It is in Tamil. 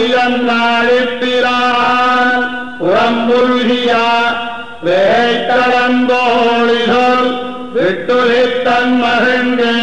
வாக்கியம் புறம்புல்கியா வேட்டலந்தோழிகள் விட்டுலித்தன் மகிழ்ந்தே